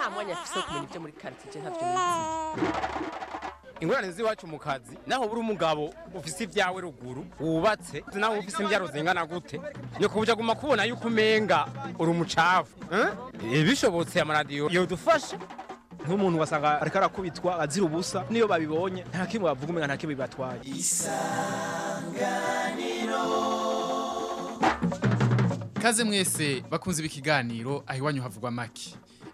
nta mwanya afise wo kumenya ibyo muri ntavyo nizi ingorane z'iwacu mu kazi naho buri umugabo ufise ibyawe ruguru wubatse naho ufise imbyaro zingana gute ni kubuja guma kubona yuko umenga uri umucafu eh? bishobotse amaradiyo yodufasha nk'umuntu wasanga ariko arakubitwa azira ubusa niyo babibonye nta kimwe bavuga umenga nta kimwe bibatwaye Kaze mwese bakunze ikiganiro aho iwanyu havugwa maki.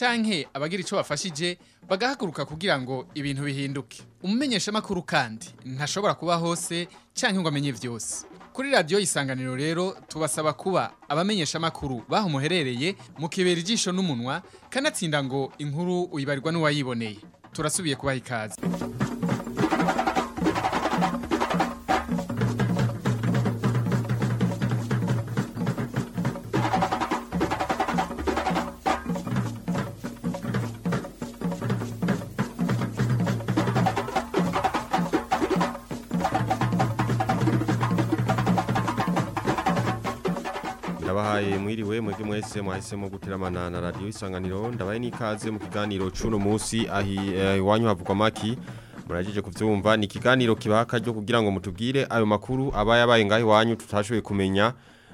canke abagira ico bafashije bagahaguruka kugira ngo ibintu bihinduke. Umumenyesha makuru kandi ntashobora kuba hose canke ngo amenye vyose kuri radio isanganiro rero tubasaba kuba abamenyesha makuru baho muherereye mukibera ijisho n'umunwa kanatsinda ngo inkuru uyibarirwa n'uwayiboneye. Turasubiye kubaha ikaze. Mwese mwahisemo guteramana na radiyo isanganiro. Ndabaye n'ikaze mu kiganiro c'uno munsi ahi eh, iwanyu havugwa maki. Murajeje kuvyumva. Ni ikiganiro kibaha akaryo kugira ngo mutubwire ayo makuru aba yabaye ngaho iwanyu tutashoboye kumenya.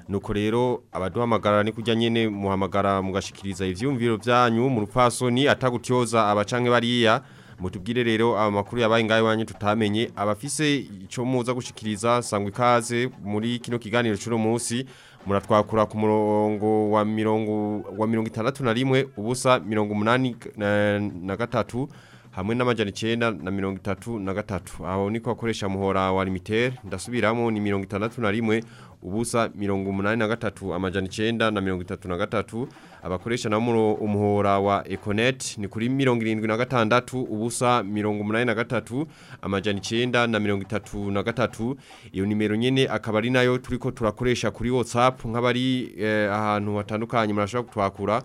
Nuko rero abaduhamagara ni kujya nyene muhamagara mugashikiriza ivyumviro vyanyu mu rupfasoni atagutyoza abacanke bariya. Mutubwire rero amakuru yabaye ngaho iwanyu tutamenye. Abafise ico muza gushikiriza sangwa ikaze muri kino kiganiro c'uno munsi muratwakura ku murongo wa mirongo wa mirongo itandatu na rimwe ubusa mirongo umunani na, na gatatu hamwe n'amajana icenda na mirongo itatu na gatatu. Aho niko akoresha muhora wa limitere ndasubiramo ni mirongo itandatu na rimwe ubusa mirongo umunani na gatatu amajana icenda na mirongo itatu na gatatu abakoresha na muro umuhora wa Econet ni kuri mirongo irindwi na gatandatu ubusa mirongo umunani na gatatu amajana icenda na mirongo itatu na gatatu. Iyo nimero nyene akaba ari nayo turiko turakoresha kuri WhatsApp nk'abari eh, ahantu hatandukanye murashobora kutwakura.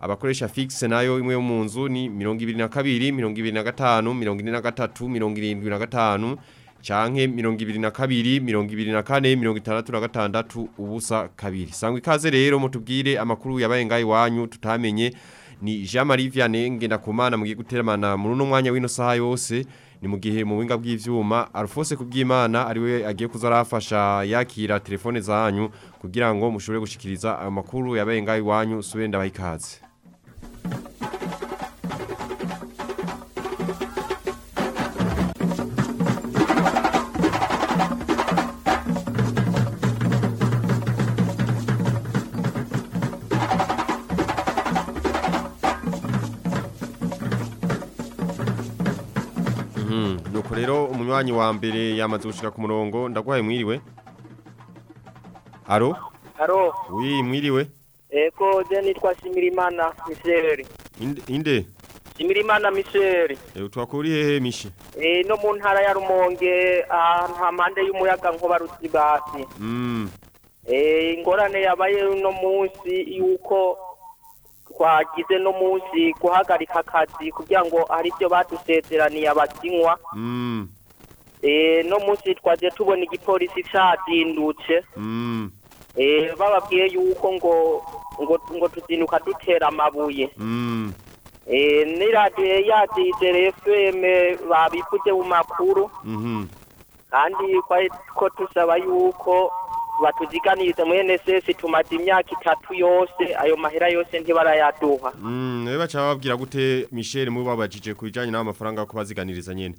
Abakoresha fixe nayo imwe yo munzu ni 22 25 43 75 canke 22 24 66 ubusa kabiri. Sangwa ikaze rero mutubwire amakuru yabaye ngayi wanyu tutamenye. Ni Jean Marie Vianney ngenda kumana mugiye guteramana muri no mwanya w'ino saha yose. Ni mu gihe mu winga bw'ivyuma. Alphonse kubw'Imana ari we agiye kuzarafasha yakira telefone zanyu kugira ngo mushobore gushikiriza amakuru yabaye ngayi wanyu subire ndabaha nuko rero umunywanyi wa mbere yamaze gushika ku murongo ndaguhaye mwiriwe Aro Aro, wi mwiriwe eko je nitwa Shimirimana Michel. inde? Shimirimana Michel. E, twakuri hehe mishi Eh no mu ntara ya Rumonge ahantu hampande y'umuyaga nkuba rutibasi. Mm Eh ingorane yabaye no munsi yuko twagize no munsi guhagarika akazi kugira ngo hari ibyo badusezeraniye abasinywa. mm Eh no munsi twaje tubona igipolisi cadindutse. mm Eh bababwiye yuko ngo ngo tuzinduka dutera amabuye. mm Eh ni radio yadizere FM babivuze mu makuru mhm kandi ko tusaba yuko batuziganiriza mu NSS tumaze imyaka itatu yose ayo mahera yose ntibarayaduha mm nawe bacha bababwira gute Michel mu babajije kubijanye n'amafaranga mafaranga ko baziganiriza nyene?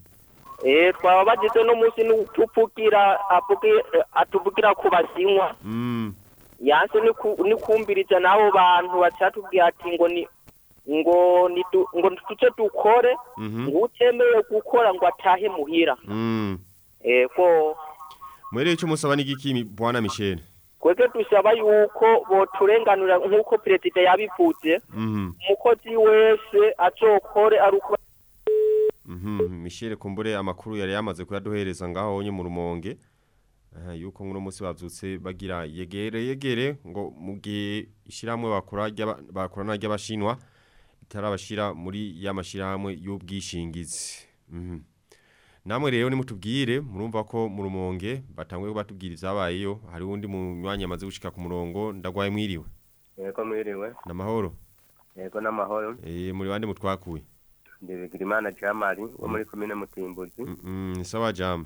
Eh twaba bagize no munsi n'utuvugira avuge atuvugira ku basinywa. Mm. Yanse ni ku- ni kumbiriza nabo bantu bacatubwiye ati ngo ni ngo ni ngo tuce dukore. Mhm. Ngo utemeye gukora ngo atahe muhira. Mm. Eh ko mwere ico musaba n'igiki mi- bwana Michel. Kwege dusaba yuko boturenganura nk'uko perezida yabivuze mhm. umukozi wese azokore ari uko mhm. Michel kumbure amakuru yari yamaze kuyaduhereza ngaho onye mu rumonge. Eh, yuko nguno munsi bavyutse bagira yegere yegere ngo ishiramwe bakora ry'aba- bakorana ry'abashinwa itarabashira muri ya mashirahamwe y'ubwishingizi. Mhm. Namwe rero nimutubwire murumva ko mu rumonge batangwe batubwira ivyabayeyo hari undi munywanyi amaze gushika ku murongo ndagwaye mwiriwe. Yego mwiriwe. Namahoro yego n'amahoro eh muri bande mutwakuye? Ndibigira imana jamari wo muri komine mutimbuzi. Mm sawa jama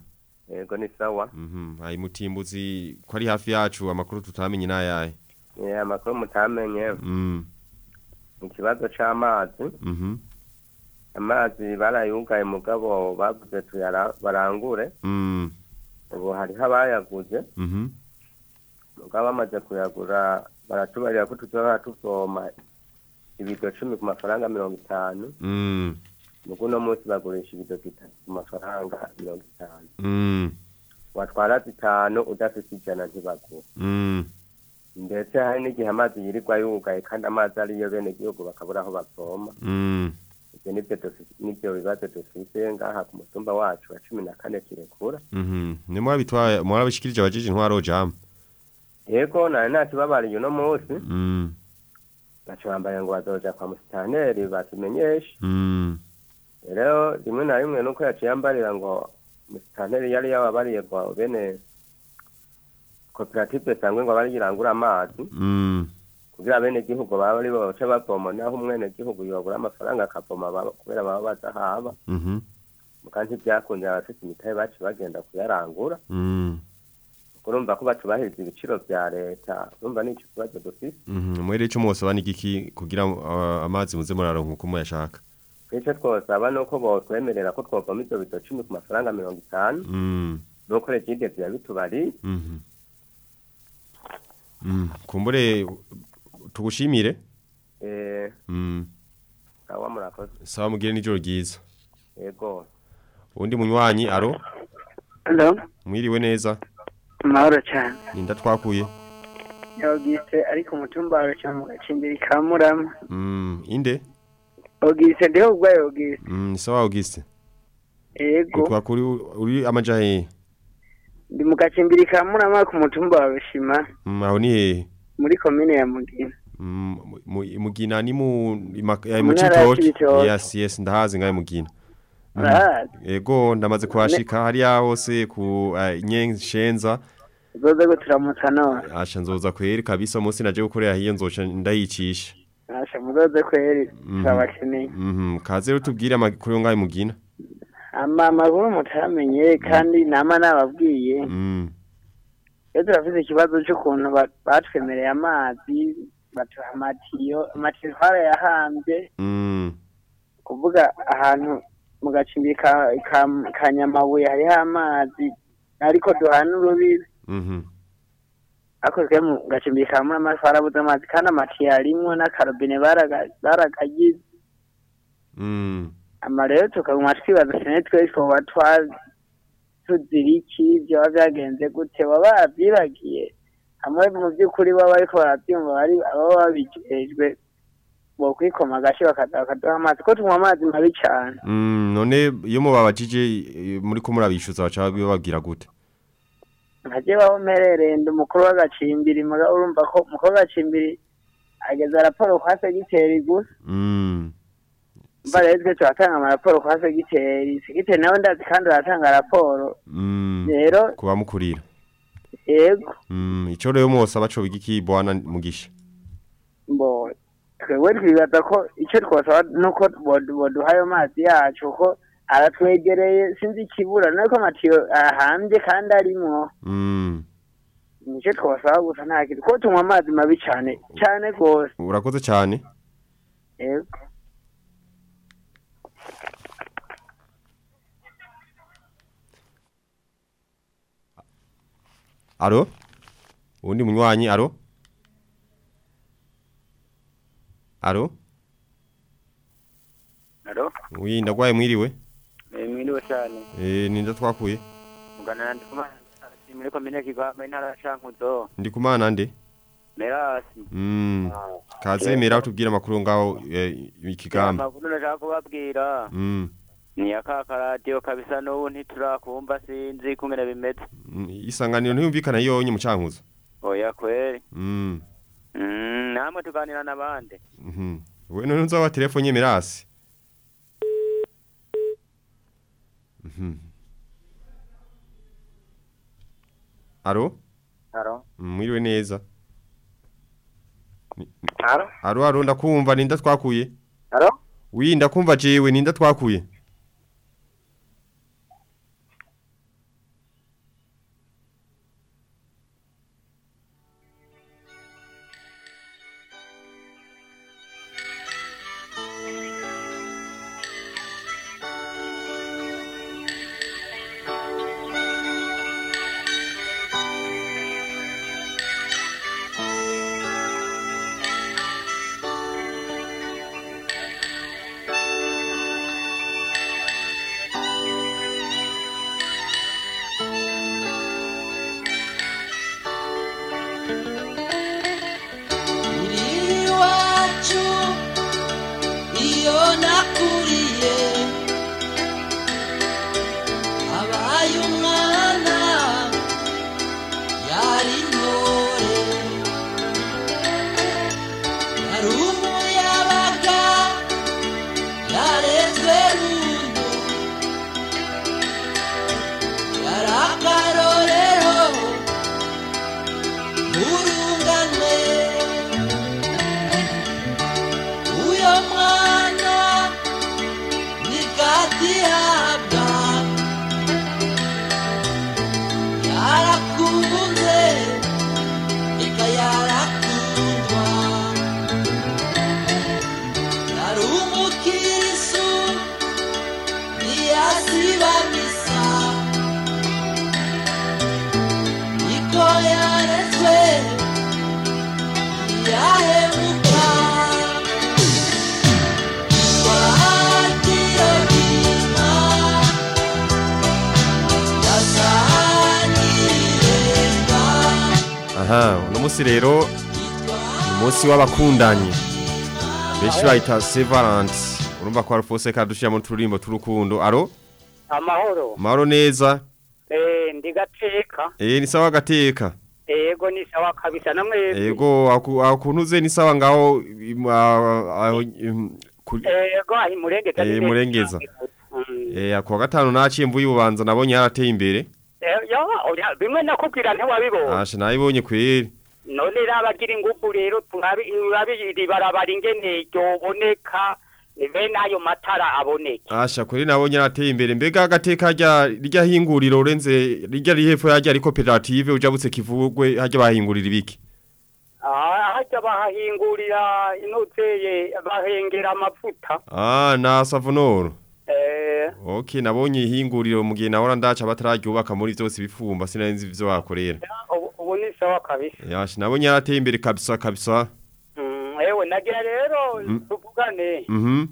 yego ni sawa. Mhm, ayi mutimbuzi ko ari hafi yacu amakuru tutamenye nayaye. Eh, amakuru mutamenye. Mm. mu kibazo c'amazi. Mhm. Amazi barayugaye mugabo tuyara barangure Mm. ubu hariho abayaguze mugabo bamaze kuyagura baratubarira ko tuzoba tuvoma ibido cumi ku mafaranga mirongo itanu Mm. mugu uno munsi bagurisha ibido zitatu ku mafaranga mirongo itanu Mm. watwara zitanu udafite ijana ntibagura Mm. ndetse hari n'igihe amazi yirirwa yugaye kandi amazi ariyo bene igihugu bakabura aho bavoma Mm. Ibyo ni byo bibazo dufite ngaha ku mutumba wacu wa cumi na kane kirekura Mhm. Mwabishikirije abajije intwaro jama. yego nari nakibabariye uno munsi Mm. baca bambaye ngo bazoja kwa musitaneri batumenyeshe Mm. rero rimwe na rimwe nuko yaciye ambarira ngo musitaneri yari yababariye ngo bene koperative sangwe ngo bariyirangura amazi Mm. Kugira bene gihugu baba ari bo bace bavoma naho umwene gihugu yobura amafaranga akavoma kubera baba badahaba Mhm. muga ntivyakunze abafite imitahe baci bagenda kuyarangura Mm. urumva ko batubahiriza ibiciro vya leta urumva n'ico kibazo dufise Mhm. Mwere cyo mwosaba nigiki kugira uh, amazi muze muraronka uko muyashaka. ico twosaba nuko botwemerera ko twovoma ivyo bido cumi ku mafaranga mirongo itanu nuko regide yabitubariye Mhm. Mm. Kumbure tugushimire. eh, Mm. sawa mugire nijoro ryiza. yego Undi munywanyi aro Hello, mwiriwe neza. amahoro cyane. Ninda twakuye. Yogise ariko umutumba wawe cyane mu gacimbiri ka Murama. Mm. Inde? Ogise ndiho ubwo Yogise. Mm. ni Sawa Auguste. Yego, Twakuri uri amajahe. ndi mu gacimbiri ka Murama ku mutumba wawe Shima Mm. Aho ni hehe? muri komine ya Mugina. Mu- mugina ni mu ima- ya Mu mu ntara ya Cibitoke. Cibitoke. Yes, yes, ndahazi ngaye mugina. Urahazi? Ego ndamaze kuhashika hariya hose ku uh, Nyenshenza. Uzoze guturamutsa none. Asha nzoza kweri kabisa umunsi naje gukorera hiyo nzoca ndayicisha. Asha muzoze kweri Mhm. turabakeneye. Mhm. Kaze rero tubwire amakuru ngaye mugina. Ama amakuru mutamenye kandi nama nababwiye. Mm. Iyo turafite ikibazo cy'ukuntu ba- batwemereye amazi batuha amatiyo amatiyo twarayahambye Mm. kuvuga ahantu mu gacimbiri ka, nyamabuye hariho amazi ariko duhana urubibi -hmm. ako twe mu gacimbiri ka murama twarabuze amazi kandi amatiyo arimwo n'akarobine baragagize Mm. ama rero tukaguma twibaza sene twe twoba twa tuzira iki vyoba vyagenze gute baba hamwe mu vy'ukuri baba bariko baravyumva bari ababa babijejwe bokwikoma agashi bakaduha amazi ko tunywa amazi mabi cane Mm, none iyo mubabajije muri ko murabishuza baca bababwira gute? nkaje baho mperereye ndi umukuru w'agacimbiri urumva ko umukuru w'agacimbiri ageza raporo kwa segiteri gusa Mm. mba rero twe turatanga amaraporo kwa segiteri segiteri nawe ndazi kandi aratanga raporo Mm. rero Kuba mukurira. Yego Mm, ico rero mwosaba co bigiki bwana mugisha. twebwe twibaza ko icyo twasaba nuko bod- boduha ayo mazi yacu ko aratwegereye sinzi ikibura nuko amatiyo ahambye kandi arimwo Mm. ni cyo twasaba gusa nta kintu ko tunywa amazi mabi cane cane rwose Urakoze cyane. yego Aro? Undi munywanyi aro? Aro? Alo, Wi ndagwaye mwiriwe? eh, mwiriwe cyane. Eh ninda twakuye. Mugana ndi kumana muri komine Kigamba intara ya Cankuzo. Ndi kumana nde? Merasi. Mm. Kaze mera utubwira amakuru ngaho eh, ikigamba. Amakuru ndashaka kubabwira. Mm. Ni akaka radio kabisa n'ubu ntiturakumva sinzi kungene bimeze Mm, isanganiro ntiyumvikana yonye mu cankuzo oya kweri. Mm. Mm, namwe tuganira n'abandi. Mhm. We none nzawa telefone mirasi. Mhm. Aro Aro mwiriwe neza. Aro Aro aro ndakumva ninda twakuye. Aro Wi ndakumva jewe ninda twakuye. Munsi rero ni umunsi w'abakundanye benshi bayita sevarante urumva ko arufose kadushiramo turimbo turukundo aro amahoro. Maro neza. Eh ndi gateka eh ni sawa gateka? Ego ni sawa kabisa. Namwe ego aku- akuntuze ni sawa ngaho im- a- a- im- kuri- ego ahi murengeza eh murengeza. Eh akuwa gatanu naciye mvuye ububanza nabonye yarateye imbere. Bimwe nakubwira ntiwabibona asha nabibonye kweri. None rabagira ingufu rero turabi urabiri barabara ingene ryoboneka bene ayo matara aboneka asha kweri nabonye yarateye imbere mbega agateka rya hinguriro urenze rya rihepfo yarya ari koperative ujabutse kivugwe harya bahingurira ibiki Ah, hajya bahahingurira inoteye bahengera amavuta ah na savonoro eh Okay nabonye ihinguriro mu gihe nahora ndaca batararyubaka muri byose bifumba sinari ivyo bakorera ubu- ni sawa kabisa. Yashi nabonye yarateye imbere kabisa kabisa. Mm, ewe nagira rero Mm. tuvugane. Mhm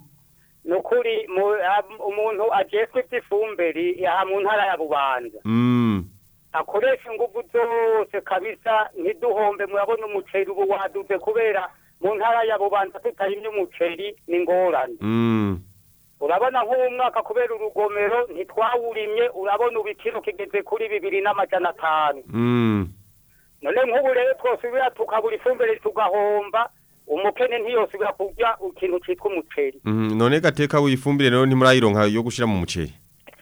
nukuri mu- am- umuntu ajejwe ivy'ifumberi aha mu ntara ya bubanza. Mm. Akoresha ingufu zose kabisa ntiduhombe murabona umuceri ubu waduze kubera mu ntara ya bubanza tutarimye umuceri ni ngorane. Mm. Urabona nk'umwaka kubera urugomero ntitwawurimye urabona ubu ikiro kigeze kuri bibiri n'amajana atanu. Mm. None nk'ubu rero twosubira tukabura ifumbire tugahomba umukene ntiyosubira kurya ikintu cyitwa umuceri mhm none gateka wifumbire rero ntimurayironka yo gushira mu muceri.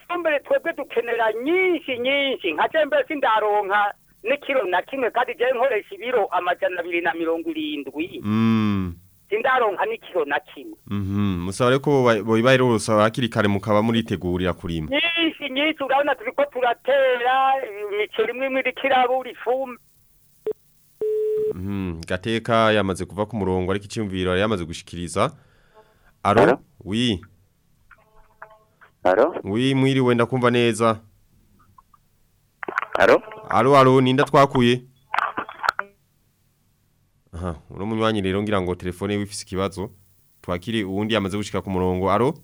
Ifumbire twebwe dukenera nyinshi nyinshi nka je sindaronka ndaronka n'ikiro na kimwe kandi je nkoresha ibiro amajana abiri na mirongo irindwi mm. Sindaronka n'ikiro na kimwe. Mhm musaba rero rusaba hakiri kare mukaba muritegurira kurima nyinshi nyinshi urabona turiko turatera imiceri imwe imwe iriko irabura ifumbire gateka yamaze kuva ku murongo ariko icyumviro yari yamaze gushikiriza. Aro wi Aro wi mwiriwe ndakumva neza. Aro aro aro ninda twakuye. Aha uno munywanyi rero ngira ngo telefone yiwe ifise ikibazo. Twakiri uwundi yamaze gushika ku murongo. Aro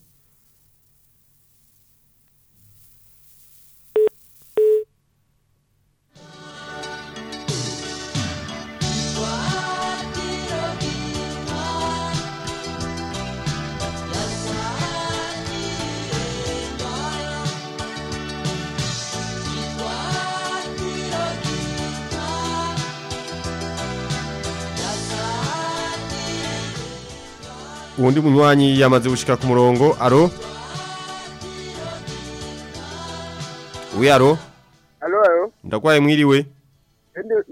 uwundi munywanyi yamaze gushika ku murongo aro wi aro Alo, alo. ndagwaye mwiriwe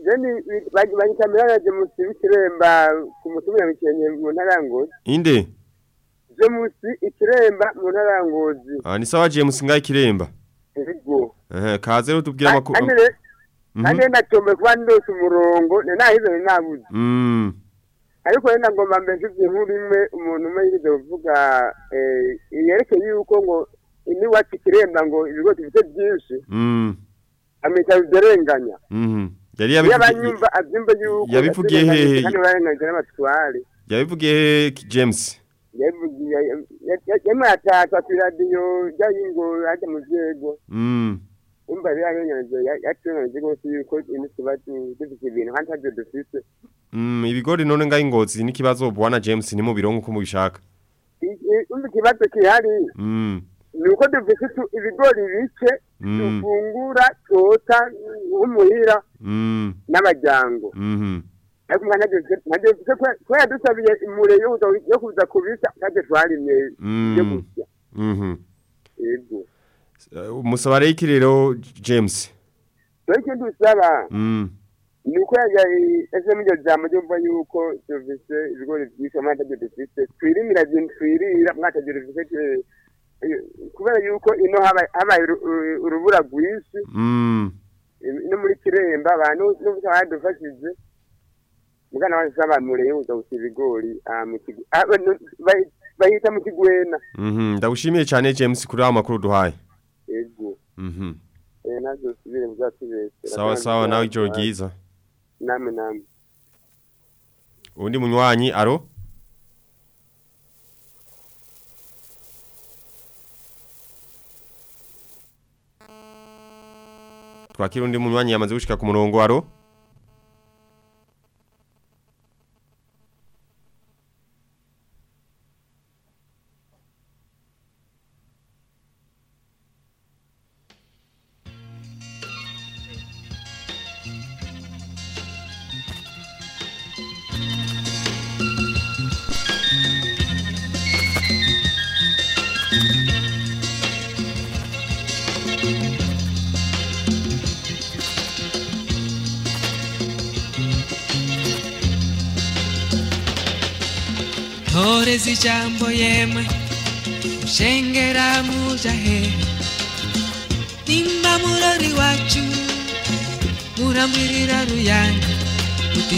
Jeni banyikamira na Jamusi w'ikiremba ku mutumira bikenye mu ntara ya Ngozi. inde Jamusi ikiremba mu ntara ya Ngozi. ah ni sawa James ngaye kiremba Ego. eh kaze rero tubwira amakuru Kandi re- Mhm. kandi ndatombe kuba ndose umurongo ne nahize nabuze. mm Ariko rero ngomba mbese inkuru imwe umuntu umwe yigeze kuvuga eh yerekeye yuko ngo iniwacu ikiremba ngo ibigo bifite byinshi mm amita biderenganya. mhm yari Iyo yabivugiye abanyumva abyumva yuko yabivugiye hehe? kandi barenganyije n'abatware. yabivugiye hehe, James yavugiye yemwe atatu ati radiyo ryayingo hajya mu mm umva yarengeje yatunganije rwose yuko ino tuba dufite ibintu kandi ntabyo dufite mm ibigori none ngaye ingozi n'ikibazo bwana James ni mu birongo uko mubishaka. Umva ikibazo kihari? Mm. Ni uko dufite ibigori bike Mm. dufungura tota nk'umuhira mm. n'amajyango mhm ariko mwana ntabyo dufite kubera dusabiye imure yo kuza- yo kubisa kandi twarimye mm. gusya mhm yego. Umusaba rero iki rero James? Rero ikindi usaba mm. Ni uko ese muri jambo ryo mva yuko dufise ibigori byinshi mwatabyo dufise twirimira byinshi twirira mwatabyo dufise eh, kubera yuko ino haba- habaye uru- uru- urubura rwinshi. Mm. No muri kiremba abantu n'ubusa badufashije. Mugana wasaba mure yuza gusa ibigori ah, mu ah, bayita mu kigwena. Mhm ndagushimiye cyane James kuri ayo makuru duhaye. Yego mhm. Eh nazo subire muzatubesera sawa sawa nawe ijoro ryiza nami namwe undi munywanyi aro twakira undi munywanyi yamaze gushika ku murongo aro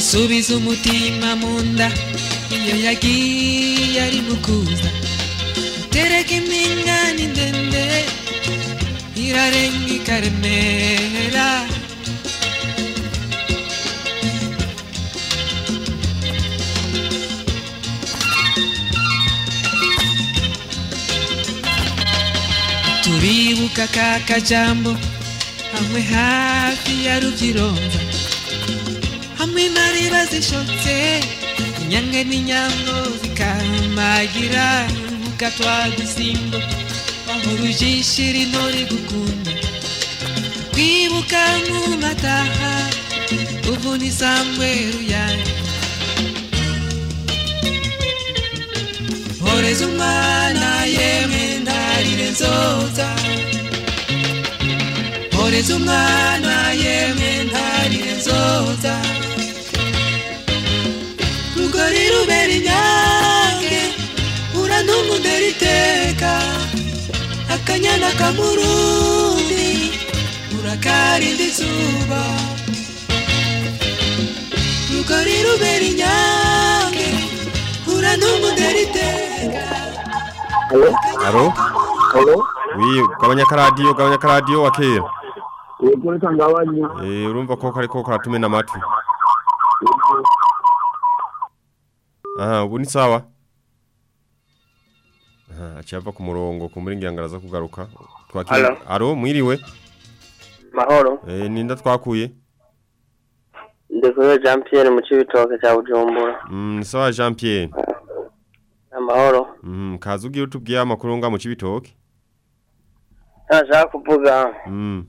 mutisubiza umutima mu nda iyo yagiye ari mukuza. Mutereka impingane ndende irarenga ikaremera turibuka ka kajambo hamwe hafi ya rubyironza hamwe n'ariba zishotse inyange n'inyambo zikamagira mugatwaga isimbo wahora ujishira intore gukunda kwibuka mu mataha uvuna isambwe ruyange horeza umwana yemwe ndarire nzoza. Horeza umwana yemwe ntarire nzoza. Nyange inyange urantungundera iteka akanyana kamurundi urakarinda izuba rugori rubera inyange urantungundera iteka halo? wi gabanya karadiyo gabanya karadiyo wakera yego reka ngabanye eh urumva ko kariko karatumena amatwi aha ubu ni sawa. Aha acyava ku murongo ku muri ngiraza kugaruka. Twakira aro mwiriwe mahoro? Eh ninda twakuye ndekuye jean pierre mu cibitoke cya bujumbura. Mm sawa Jean Pierre amahoro mm kazugi ugiye utubwiye amakuru nga mu cibitoke? Za kuvuga mm.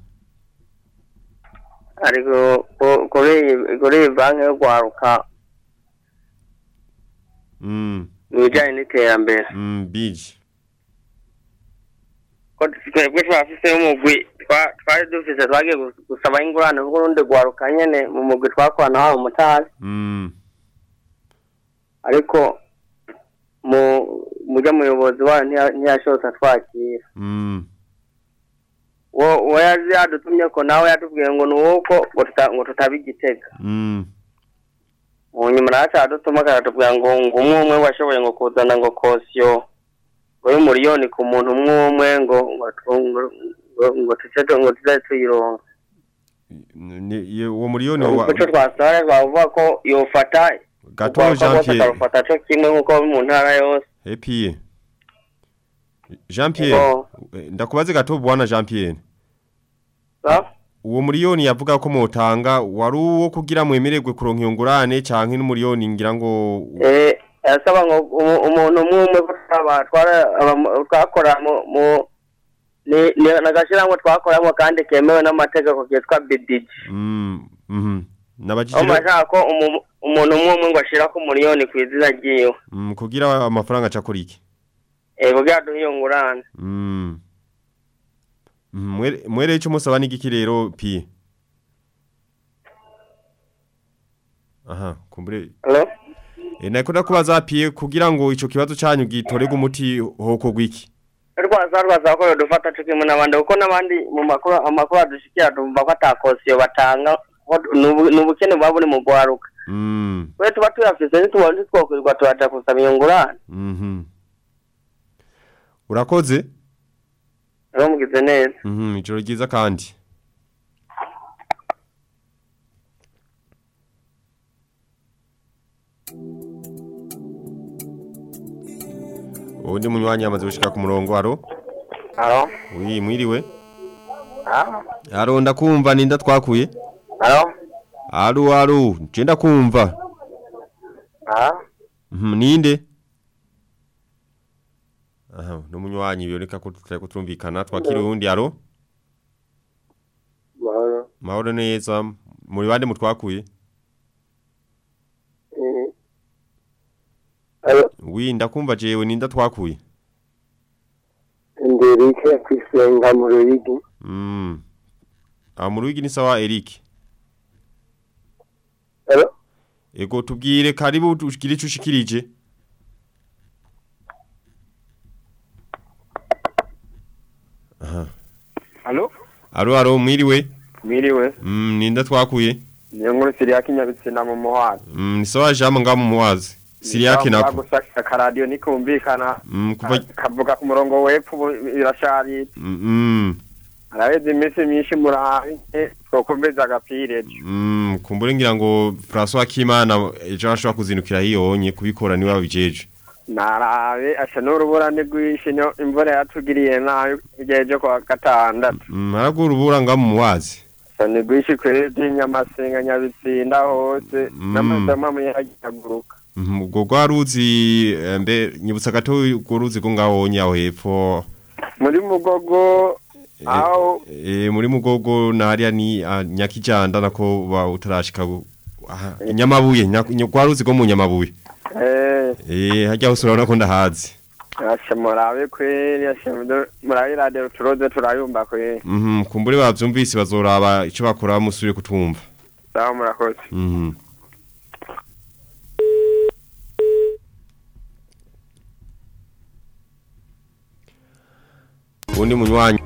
Ariko kore kore banki yo kwaruka mu bijyanye n'iterambere Mm, biji ko twebwe twafise umugwi kwa twari dufise twagiye twage gusaba ingurane kuko urundi rwaruka nyene mu mugwi twakorana wabo Mm, ariko mu mujya muyobozi wayo ntiya- ntiyashobotse atwakira mm, uwo wo yazi yadutumye ko nawe yatubwiye ngo ni ngo ngo tuta- ngo tutaba igitega mm, mu nyuma nawe aradutuma akaratubwira ngo ngo umwe umwe washoboye ngo kuzana ngo kosiyo ngo y'umuriyoni ku muntu umwe umwe ngo ngo tu- ngo- ngo- ngo tuce tu- ngo tuze tuyironka ni- ye- uwo miliyoni wa kuco twasara twavuga ko yofata gato urwaruka Jean rwose Pierre akarufata co kimwe nk'uko mu ntara yose. Epiye Jean Pierre. Ego. eh, ndakubaze gato bwana Jean Pierre Sa? Uwo miliyoni yavuga ko mutanga wari uwo kugira mwemererwe kuronka iyo ngurane canke n'umuliyoni ngira ngo eh asaba ngo umu- umuntu umwe umwe ko twaba twara aba- twakora mu ni nagashiramwe twakoramo kandi kemewe n'amategeko kitwa BDG mm mhm. Nabajije ko umu- umuntu umwe umwe ngo ashira ku miliyoni ku izina ryiwe. Mm, kugira amafaranga acakora iki? Eh kugira iyo mm. Mhm, mwere mwere ico musaba n'igiki rero pi aha kumbure Hello? E nako ndakubaza pie kugira ngo ico kibazo canyu gitorega umuti hoko gwiki. rwasa rwasa ko dufata kimwe n'abandi kuko n'abandi mu makuru amakuru adushikira tumva ko atakosiyo batanga ko n'ubu- n'ubukene buba buri mu gwaruka Mm. we tuba tuyafise ntitubona ntitwokwirirwa turaja gusaba iyo ngurane Mhm. Urakoze? Rero mugize neza Mhm, ijoro ryiza kandi. Undi munywanyi amaze gushika ku murongo aro? Alo? Oui, mwiriwe. Ah? Aro ndakumva ninda twakuye? Alo? Aro aro, je ndakumva. Ah? Mhm, ninde? Aha, n'umunywanyi biboneka ko tutari kutumvikana twakiri uwundi aro? Mahoro. Mahoro neza, muri bande mutwakuye? Eh. Wi ndakumva jewe ninda twakuye. Nderike kwisenga mu ruyigi Mm. Ah, mu ni sawa Eric. Hello Ego tubwire karibu ushikirije ushikirije. Aro aro mwiriwe. Mwiriwe. Mm, ninda twakuye. Niyo nkuru siriya kinyabitsina mu muhanda. Mm, ni sawa jama ngamu muwazi. Siriyake nako. Gusa akaradiyo nikumvikana. Mm, kuva Kavuga ku murongo wepfo ubu birasharitse. mm, Araheze iminsi myinshi murahaye twokumviza agapira ejo. mm, kumbure ngira ngo François Kimana ejo ashobora kuzinukira hiyonye kubikora ni we wabijeje. Narabe asha n'urubura nigwishe no imvura yatugiriye na yo igihe cyo kwa gatandatu. Mm, haragura ubura ngamu muwazi. Asha nigwishe kwere by'inyamasenga nyabitsinda hose Mm. n'amasama muyaguruka. Mhm, ubwo rwaruzi eh, mbe nyibutsa gato urwo ruzi ko ngaho nyaho hepfo Muri mugogo aho eh muri mugogo na hariya ni ah, nyakijanda nako utarashika nyamabuye nya- nya- rwaruzi ko mu nyamabuye eh eh hajya hose urabona ko ndahazi Asha murabe kweri asha murabe radio turoze turayumva kweri. mhm kumbure bavyumvise bazoraba ico bakora musubire kutumva Sawa murakoze. mhm undi munywanyi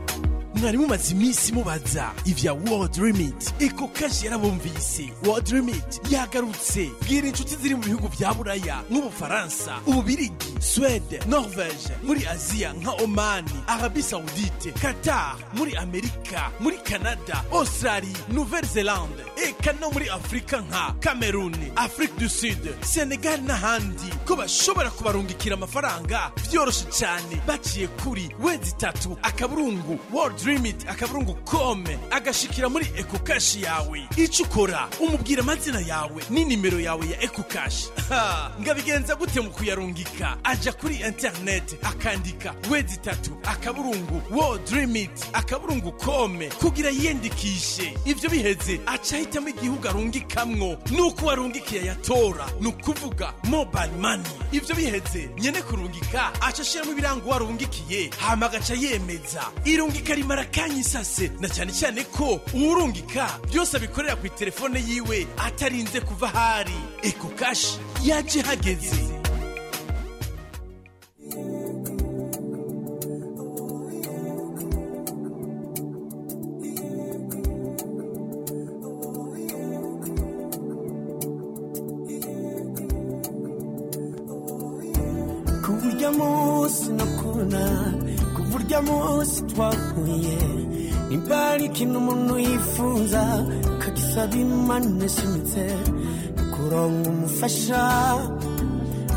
mwari mumaze iminsi mubaza ivya world remit. Eko kashi yarabumvise. World remit yagarutse. Bwira inshuti ziri mu bihugu vya buraya nk'ubufaransa ububirigi swede norvege muri aziya nka omani arabi saudite qatar muri amerika muri canada australie nouvelle zelande eka no muri afurika nka cameroon afrique du sud senegal n'ahandi. Ko bashobora kubarungikira amafaranga vyoroshe cyane baciye kuri wezi itatu akaburungu world world remit akaburungu kome agashikira muri eco cash yawe. Icyo ukora umubwira amazina yawe n'inimero yawe ya eco cash ngabigenza gute mu kuyarungika? Aja kuri internet akandika wezi itatu akaburungu world remit akaburungu kome kugira yiyandikishe. Ivyo biheze aca ahitamo igihugu arungikamwo. Nuko warungikiye yatora ni ukuvuga mobile money. Ivyo biheze nyene kurungika aca ashiramo ibirango warungikiye hama agaca yemeza. Irungika rimara kanya isase na cyane cyane ko uwurungika byose abikorera ku telefone yiwe atarinze kuva ahari. Eko kashi yaje hageze kuburya munsi twahuye. Nimba hari ikintu umuntu yifuza kagisaba imana ishimitse kuronga umufasha.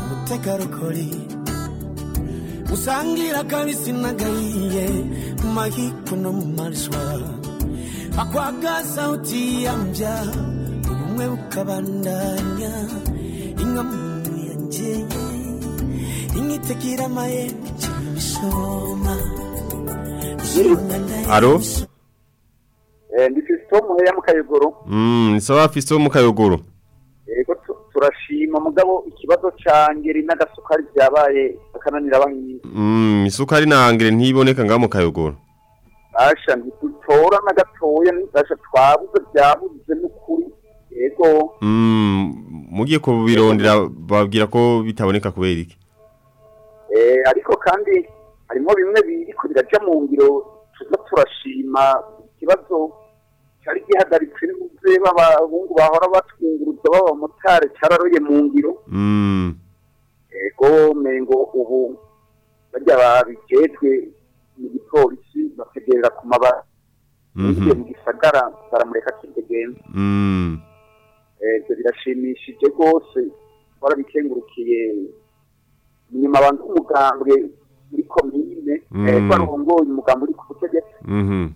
Umutegarugori usangira kabisi n'agahiye. Mu mahiko no mu marishwa. Akwaga sauti yambya. Ubumwe bukabandanya inka mu yanjye inyitekira amayeri cy'imisoma Alo? ndi fisito muheya mu kayogoro Mm, ni sawa fiso mu kayogoro. yego tu- turashima mugabo ikibazo ca ngeri n'agasukari vyabaye akananira abahinzi Mm, isukari nangire ntiboneka nga mu kayogoro. asha ntidutora na gatoya asha twabuze vyabuze n'ukuri yego Mm, mugiye kubirondera babwira ko bitaboneka kubera iki. eh, ariko kandi harimo bimwe biriko biraja mu ngiro tuza turashima ikibazo cari gihagaritswe n'ubuze b'abahungu bahora batwunguruza b'abamotari cararoye mu ngiro. Mm, ego mengo ubu barya babijejwe mu gipolisi bategerera ku mabara mhm. mu gisagara baramureka akidegenza Mm, ibyo birashimishije rwose twarabikengurukiye. Umunyamabanga w'umugambwe muri komine Mm. eh, twarongoye umugambwe uri ku butegetsi. Mhm.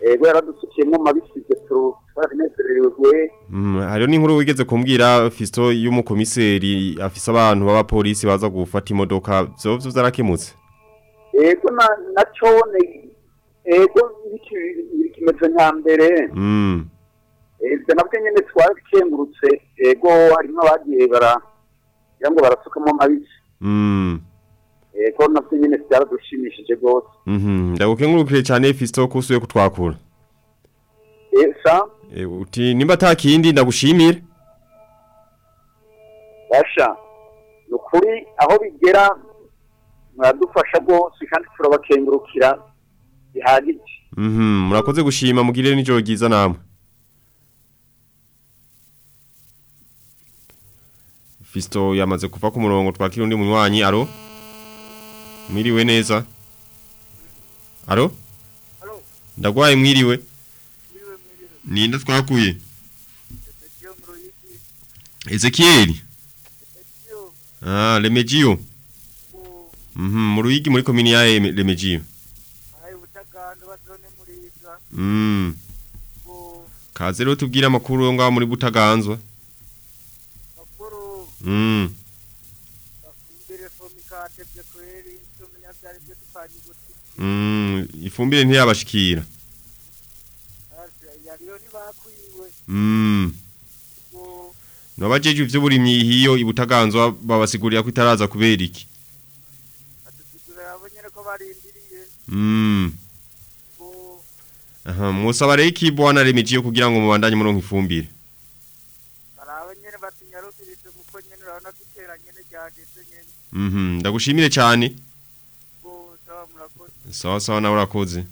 ego yaradusukiyemo mabisize tu- twarabinezerewe. Mm, hariho n'inkuru wigeze kumbwira fisto y'umukomiseri afise abantu b'abapolisi baza gufata imodoka vyo zarakemutse. ego na cone ego bikimeze nka mbere. Mm, ibyo na byo nyine twabikengurutse ego harimo abagiye bara kugira ngo barasukamo amabisi mm. ego na byo nyine byaradushimishije rwose Mhm, ndagukengurukire cyane fisto kusuye kutwakura. esa E, uti nimba atakindi ndagushimire. basha ni ukuri aho bigera muradufasha rwose kandi turabakengurukira bihagije Mhm, murakoze gushima mugire n'ijoro ryiza namwe. Fisto yamaze kuva ku murongo twakira undi munywanyi aro Mwiriwe neza. Alo? Ndagwaye mwiriwe. Ninde twakuye? Ezekieli Ah Lemegio Mhm mu ruyigi muri komini ya Mm. Kaze rero tubwire amakuru yo ngaho muri Butaganzwa Mm ifumbire ntiyabashikira Mm. Nabajeje ivy'uburimyi hiyo ibutaganzwa babasigurira ko itaraza kubera iki. Mm. Musaba rero iki bwana Remigiyo kugira ngo mubandanye muronka ifumbire? Mhm ndagushimire cyane. Sawa sawa nawe urakoze.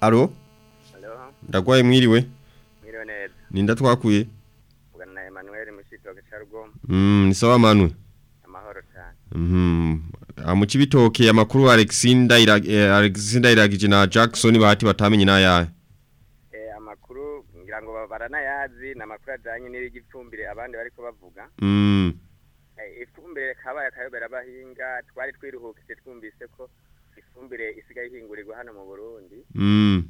Alo Ndagwaye mwiriwe Mwiriwe neza. Ninda twakuye Ugana na Emmanuel Charugom. Mm ni sawa manu Amahoro cyane. Mhm mu cibitoke amakuru Alexander Irag- eh, Iragije na Jackson bahati batamenye nayahe Eh, amakuru ngira ngo baranayazi ni amakuru ajyanye n'iry'ifumbire abandi bariko bavuga. Mm. Eh, ifumbire kabaye akayobera abahinga twari twiruhukije twumvise ko ifumbire isigaye ihingurirwa hano mu Burundi. Mm.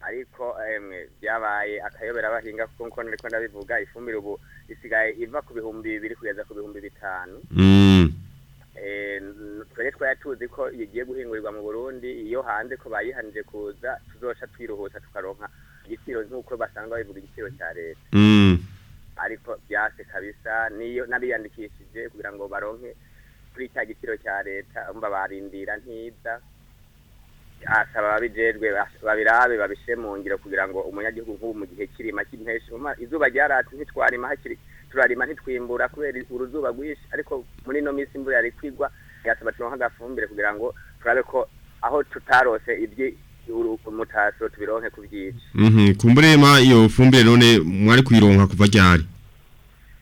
Ariko byabaye akayobera abahinga kuko nko niko ndabivuga ifumbire ubu isigaye iva ku bihumbi bibiri kugeza ku bihumbi bitanu. Mm. Twari twari tuzi ko igiye guhingurirwa mu Burundi iyo hanze ko bayihanije kuza tuzoca twiruhusa tukaronka igiciro nk'uko basanzwe babivuga igiciro cya leta. Mm. Ariko byase kabisa niyo nabiyandikishije kugira ngo baronke kuri cya giciro cya leta umva barindira ntiza. Asaba ababijejwe babirabe babishe mu ngiro kugira ngo umunyagihugu nk'ubu mu gihe kirima cy'impeshi izuba ryaratse ntitwarima hakiri turarima ntitwimbura kubera uruzuba rwinshi. Ariko muri ino minsi imvura yari kwigwa yasaba turonka agafumbire kugira ngo turabe ko aho tutarose ibyi umutasiro tubironke ku byici Mhm kumburema iyo fumbire none mwari kuyironka kuva ryari?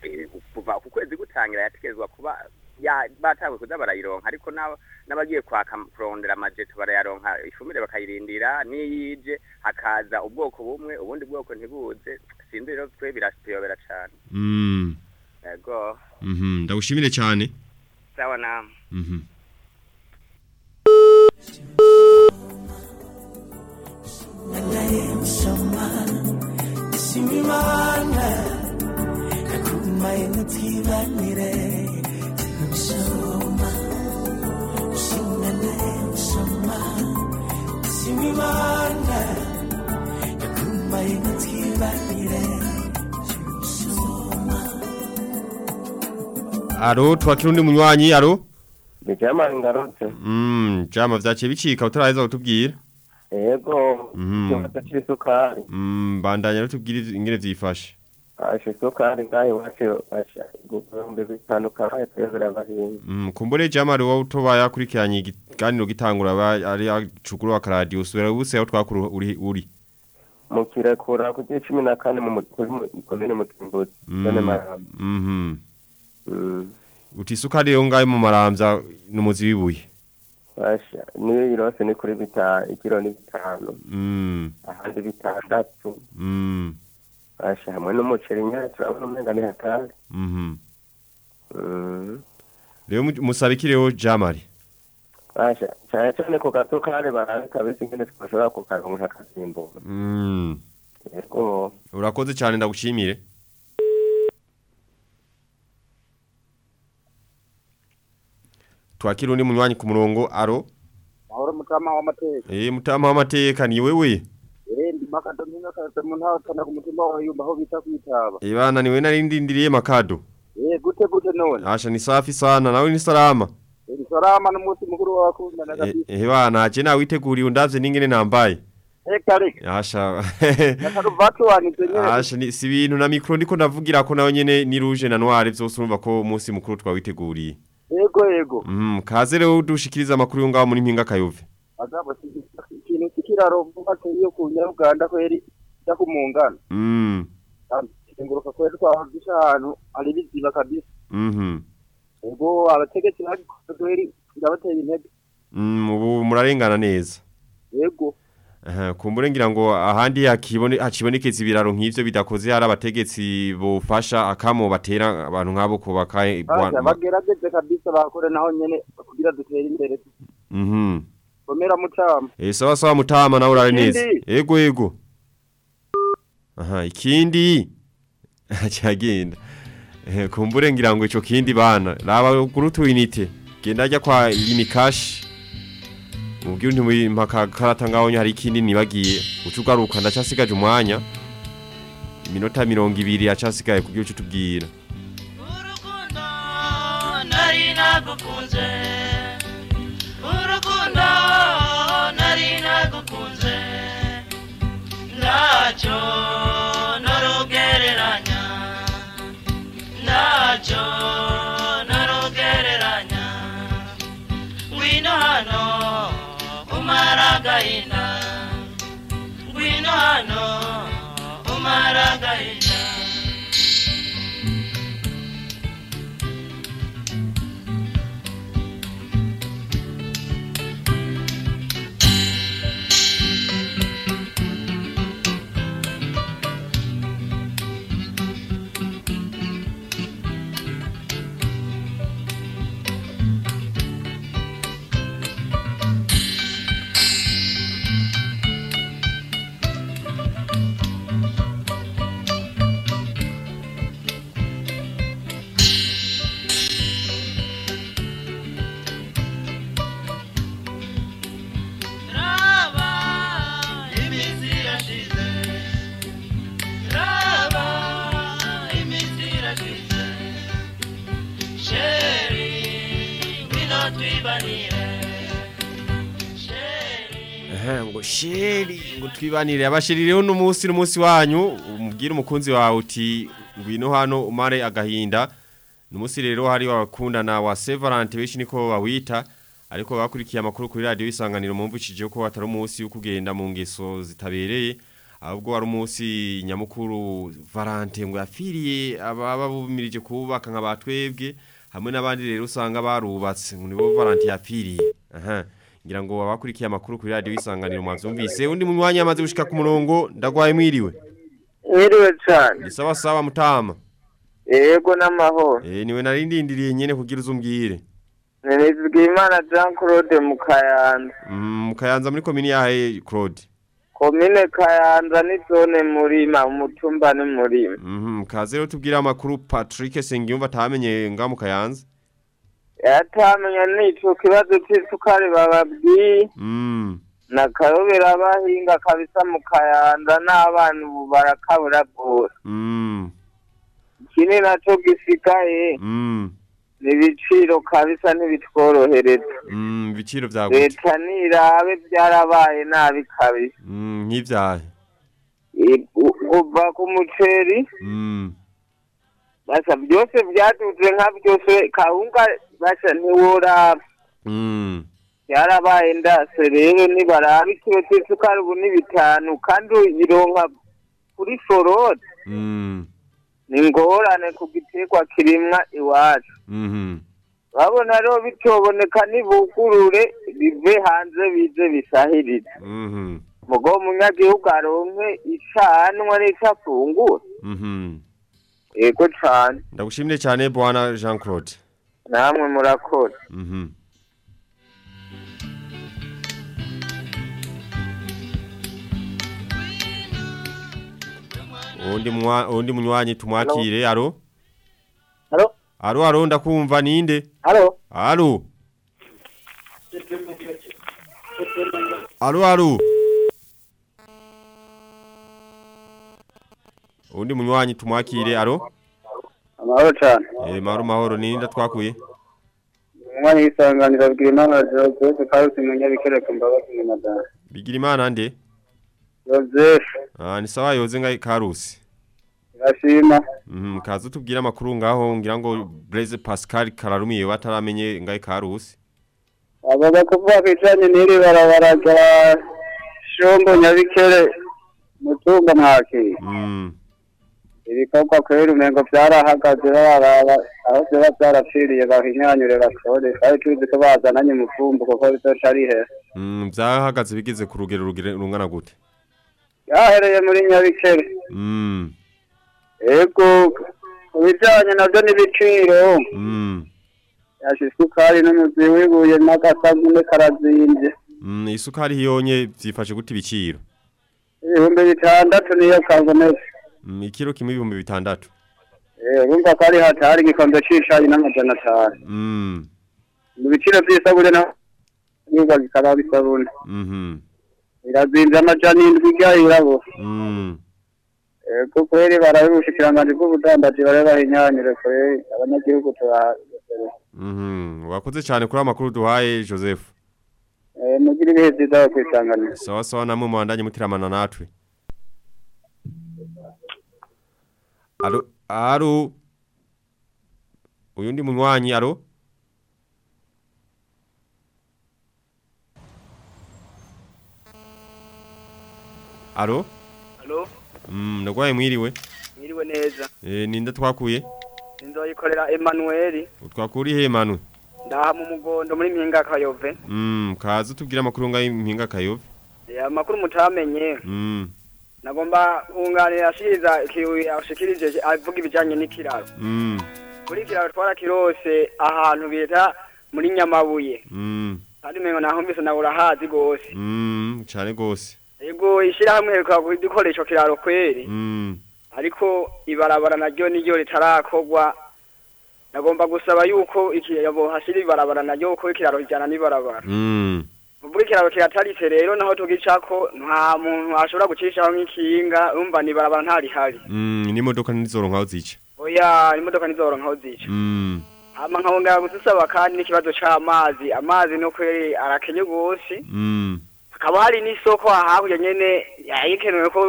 Eh, kuva ku kwezi gutangira yatekerezwa kuba ya batangwe kuza barayironka. Ariko n'aba- n'abagiye kwaka kurondera amajeto barayaronka ifumbire bakayirindira n'iyije hakaza ubwoko bumwe ubundi bwoko ntibuze. Sinzi rero twe biratuyobera cane. Mm. Yego. Mhm ndagushimire cyane. Sawa Mhm Nayemsoma Simimana Kakumaye mutibanire Simimana Kakumaye mutibanire Simsoma Aro twakira undi munywanyi aro ni jama ngarutse. Mm jama vyaciye bicika utaraheza kutubwira? Yego Mhm. ikibazo c'isukari Mm bandanya rutubwira ingene vyifashe. Isukari ngaho iwacu asha ibihumbi bitanu kabaye tuyobera abahinzi Mm kumbure jama ari wowe utoba yakurikiranye ikiganiro gitangura ari acukuru wa radio usubira ubuse aho twakuru uri uri mu kirekura ku gihe cumi na kane mu komine mutimbuzi zone maramba Mhm Mm. uti isukari yo ngayo mu maramvya n'umuzi wibuye asha niyo yirose ni kuri bitanu ikiro ni bitanu ahandi bitandatu mm asha hamwe n'umuceri nyine turabona umenga ni hatari. Mhm. Mm. rero mu- musabikireho jamari. Asha cyane cyane ku gasukari barabe kabisa ingene twashobora kukaronka akasimbura. Mm. Urakoze cyane ndagushimire. Twakira undi munywanyi ku murongo aro? Mahoro mutama w'amateka. Eh mutama w'amateka ni wewe? Makado mpinga kaza mu ntaho tana ku mutima wawe yumva aho bita kwitaba eh bana ni we narindindiriye makado. Eh gute gute none asha ni safi sana. Nawe ni salama? Eh salama n'umunsi mukuru w'abakundana eh kabisa eh, bana je nawe witeguriye undavye n'ingene nambaye asha. Asha ni si ibintu na mikro ndiko ndavugira ko nawe nyene ni rouge na noir vyose urumva ko umunsi mukuru twawiteguriye yego yego mhm kaze rero udushikiriza amakuru yo ngaho muri mpinga kayove azaba ikintu kikiraro vubatse iyo ku nyaruganda kweri cya kumungana mhm nguruka kweri twahadisha ahantu ari biziba kabisa. Mhm yego abategetsi bagikoze kweri ndabateye intege. Mm, ubu murarengana neza. Yego. Kumbure ngira ngo ahandi hakibone hakibonekeza ibiraro nk'ivyo bidakoze hari abategetsi bofasha akamo batera abantu nk'abo kubaka bagerageze kabisa bakore naho nyene kugira dutere imbere. Mhm. Komera mucama Eh sawa sawa mutama nawe urare neza. Ikindi? Ego ego. Aha ikindi cyagenda. Eh kumbure ngira ngo ico kindi bana raba kurutu unite. Genda ajya kwa Imikash. Mubwira nti muri mpaka karata ngaho hari ikindi nibagiye. Ucugaruka ndacasigaje umwanya. Iminota 200 acasigaye kugira uco tubwira. nari nagukunze ntacyo narugereranya ntacyo narugereranya ngwino umara agahinda twibanire abashirireho n'umunsi n'umunsi wanyu umubwire umukunzi wawe uti ngwino hano umare agahinda. N'umunsi rero hari abakundana wa Severant benshi niko bawita ariko bakurikiye amakuru kuri radio isanganiro mumvishije ko atari umunsi wo kugenda mu ngeso zitabereye ahubwo wari umunsi nyamukuru Valente ngo yafiriye ababa bumirije kubaka nka batwebwe hamwe n'abandi rero usanga barubatse ngo nibo Valente yapfiriye aha. Ngira ngo abakurikiye amakuru kuri radio isanganiro mwazumvise undi munywanyi amaze gushika ku murongo ndagwaye mwiriwe. Mwiriwe cyane ni sawa sawa mutama. Yego n'amahoro. Eh ni we narindindiriye nyene kugira uzumbwire Nizigimana Jean Claude mu Kayanza. Mm, mukayanza muri komini yahe Claude. Komine Kayanza ni zone murima umutumba ni murima. Mhm kaze rero tubwire amakuru Patrick Sengiyumva atamenye nga mu kayanza. Yatamenya n'ico kibazo c'isukari bababwiye. Mm. Na kayobera bahinga kabisa mu Kayanza n'abana ubu barakabura rwose. Mm. Ikindi naco gisigaye mm. ni ibiciro kabisa ntibitworohereza. Ibiciro vyagute leta nirabe byarabaye nabi kabisa. U- kuva ku muceri. Byose byaduze nka byose kawunga basha ntiworaba mm. Byarabaye ndase rero nibaraba ikiro cy'isukari ubu ni bitanu kandi uyironka kuri forode mm. Ni ingorane ku giterwa kirimwa iwacu. Babona rero bitoboneka nibugurure bive hanze bize bisahirize mhm mugo umunyagihugu aronke icanwa n'ico afungura mhm yego cane. Ndagushimire cyane bwana Jean Claude namwe murakora. Mhm. Undi mwa undi munywanyi tumwakire aro aro Aro aro ndakumva ninde? Aro Aro Aro aro Undi munywanyi tumwakire aro amahoro cyane Eh mahoro mahoro ninde twakuye umwanya w'isanganiro bwira imana joseph karusi munyabikereka imbabazi ni madame Bigira imana nde? Joseph. Ah ni sawa yoze ngai karusi irashima. Mhm kaza tubwira amakuru ngaho ngira ngo Blaise Pascal kararumiye bataramenye ngai karusi abaga kuvuga ku ijanye n'iri barabara rya shombo nyabikere mutumba mwakira Mm ibikorwa kwera umengo vyarahagaze baraba aho vyoba vyarapfiriye bahinyanyure batore kandi tuzi ko bazananye umuvumbu kuko bizoca ari hera Mm byahagaze bigeze ku rugero rungana gute? Yahereye muri nyabikere Mm. Ego ku bijanye navyo n'ibiciro. Mm. Yashe isukari n'umuzi wibuye n'agasabune karazimvye Mm isukari hiyonye vyifashe gute ibiciro? Ibihumbi bitandatu niyo kabonetse ikiro kimwe ibihumbi bitandatu Eh, urumva ko ari hatari igikombe c'icayi n'amajana atanu mu biciro vy'isabune na niba bikaba bisabune mhm. Birazimvye amajana indwi ryayirabo Mm. Ego kweri barabe ubushikiranganji bw'ubudandaji barabe bahinyanyure kweri abanyagihugu tubagereye Mhm. Wakoze cyane kuri amakuru duhaye Joseph. Eh, mugire ibihe vyiza aho kwisanganira sawa sawa namwe muandanye mutiramana natwe Alo alo Uyu ndi munywanyi alo Alo Halo, Mm ndagwaye mwiriwe mwiriwe neza. Eh ninde twakuye Nzoyikorera Emmanuel, Utwakuri he manu? Ndaha mu mugondo muri Mpinga Kayove. Mm kaza tubwira amakuru ngaho impinga kayove? Eh, Amakuru mutamenye, Mm. Nagomba kunganira ashiriza ikiwi ashikirije avuga ibijanye n'ikiraro. mm Kuri kiraro twarakirose ahantu bita muri Nyamabuye. mm Kandi mengo nahumvise nawe urahazi gose. mm cyane gose Ego ishirahamwe rikwa kudukora ico kiraro kweri. Mm ariko ibarabara naryo niryo ritarakorwa nagomba gusaba yuko ikiyabo hashira ibarabara naryo uko ikiraro kijana n'ibarabara mm uvuga ikiraro kirataritse rero naho tugicako nta muntu ashobora gucishaho nk'ikinga umva ni ibarabara ntarihari mm n'imodoka nizoro nkaho zica oya imodoka nizoro nkaho zica mm hama nkabongera gusaba kandi n'ikibazo c'amazi amazi no kweri arakenye gose Mm. hakaba hari n'isoko hakurya nyene yayikenewe ko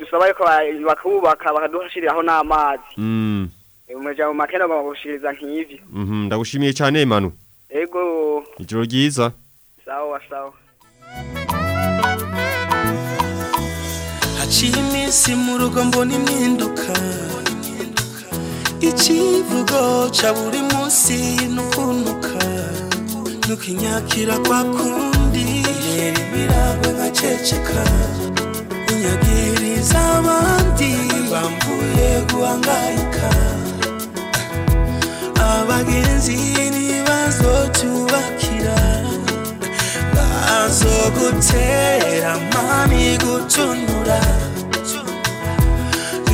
dusaba yuko ba- bakubaka bakaduhashiriraho n'amazi Mm. umuryango make nagomba gushikiriza nk'ivyo Mhm. Ndagushimiye cyane Emanu. ego Ijoro ryiza. Sawa sawa haciye iminsi mu rugo mbona impinduka. Ikivugo ca buri munsi nukunuka nukinyakira kwa kundi. Rero ibiragwe nkaceceka. Unyagiriza abandi. Bambuye guhangayika. Abagenzi ntibazotubakira bazogutera mami gutunura